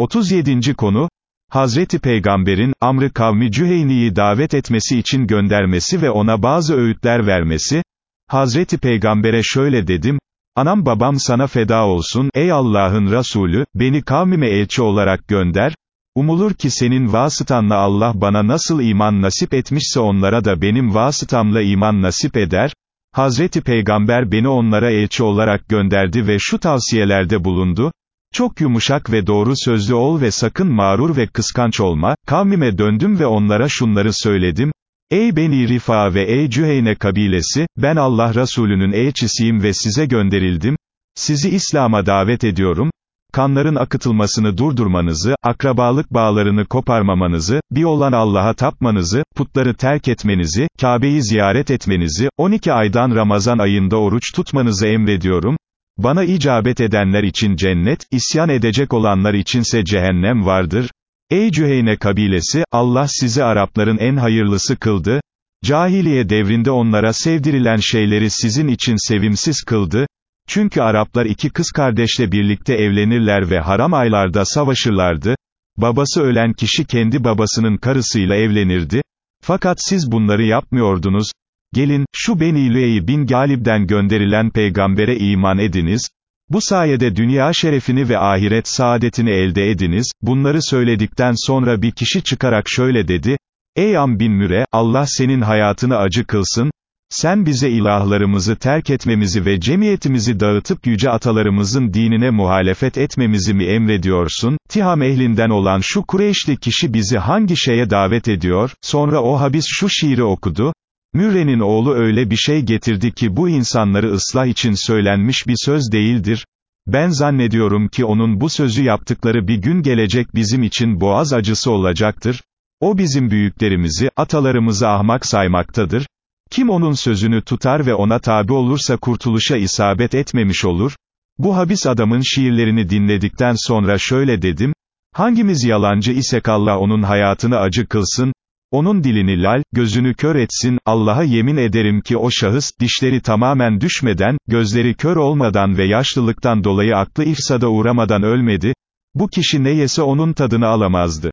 37. konu, Hazreti Peygamber'in, Amr'ı kavmi Cüheyni'yi davet etmesi için göndermesi ve ona bazı öğütler vermesi, Hazreti Peygamber'e şöyle dedim, anam babam sana feda olsun, ey Allah'ın Resulü, beni kavmime elçi olarak gönder, umulur ki senin vasıtanla Allah bana nasıl iman nasip etmişse onlara da benim vasıtamla iman nasip eder, Hazreti Peygamber beni onlara elçi olarak gönderdi ve şu tavsiyelerde bulundu, çok yumuşak ve doğru sözlü ol ve sakın mağrur ve kıskanç olma, kavmime döndüm ve onlara şunları söyledim, Ey Beni Rifa ve ey Cüheyne kabilesi, ben Allah Resulü'nün elçisiyim ve size gönderildim, sizi İslam'a davet ediyorum, kanların akıtılmasını durdurmanızı, akrabalık bağlarını koparmamanızı, bir olan Allah'a tapmanızı, putları terk etmenizi, Kabe'yi ziyaret etmenizi, 12 aydan Ramazan ayında oruç tutmanızı emrediyorum, bana icabet edenler için cennet, isyan edecek olanlar içinse cehennem vardır. Ey Cüheyne kabilesi, Allah sizi Arapların en hayırlısı kıldı. Cahiliye devrinde onlara sevdirilen şeyleri sizin için sevimsiz kıldı. Çünkü Araplar iki kız kardeşle birlikte evlenirler ve haram aylarda savaşırlardı. Babası ölen kişi kendi babasının karısıyla evlenirdi. Fakat siz bunları yapmıyordunuz. Gelin, şu Beni Lüey bin Galib'den gönderilen peygambere iman ediniz, bu sayede dünya şerefini ve ahiret saadetini elde ediniz, bunları söyledikten sonra bir kişi çıkarak şöyle dedi, Ey Am bin Müre, Allah senin hayatını acı kılsın, sen bize ilahlarımızı terk etmemizi ve cemiyetimizi dağıtıp yüce atalarımızın dinine muhalefet etmemizi mi emrediyorsun? Tiham ehlinden olan şu Kureyşli kişi bizi hangi şeye davet ediyor? Sonra o habis şu şiiri okudu. Mürre'nin oğlu öyle bir şey getirdi ki bu insanları ıslah için söylenmiş bir söz değildir. Ben zannediyorum ki onun bu sözü yaptıkları bir gün gelecek bizim için boğaz acısı olacaktır. O bizim büyüklerimizi, atalarımızı ahmak saymaktadır. Kim onun sözünü tutar ve ona tabi olursa kurtuluşa isabet etmemiş olur. Bu habis adamın şiirlerini dinledikten sonra şöyle dedim, hangimiz yalancı isek Allah onun hayatını acı kılsın, onun dilini lal, gözünü kör etsin, Allah'a yemin ederim ki o şahıs, dişleri tamamen düşmeden, gözleri kör olmadan ve yaşlılıktan dolayı aklı ifsada uğramadan ölmedi, bu kişi ne yese onun tadını alamazdı.